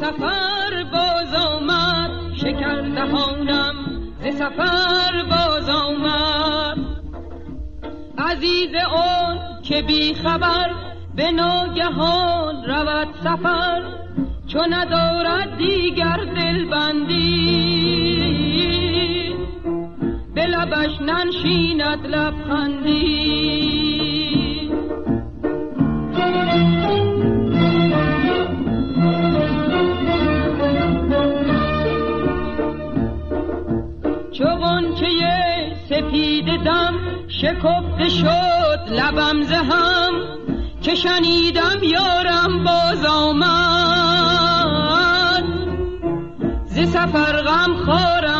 سفر باز آمد شکر دهانم ز سفر باز آمد. عزیز اون که بی خبر به ناگهان رود سفر چون ندارد دیگر دلبندی. به لبش ننشیند لبخندی. شکفته شد لبم زهم که شنیدم یارم باز آمد. ز سفر غم خارم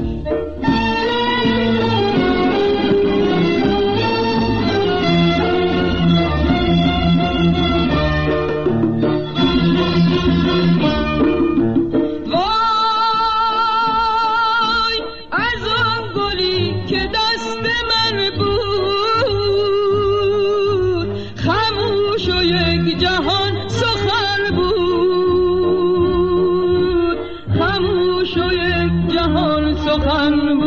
چنین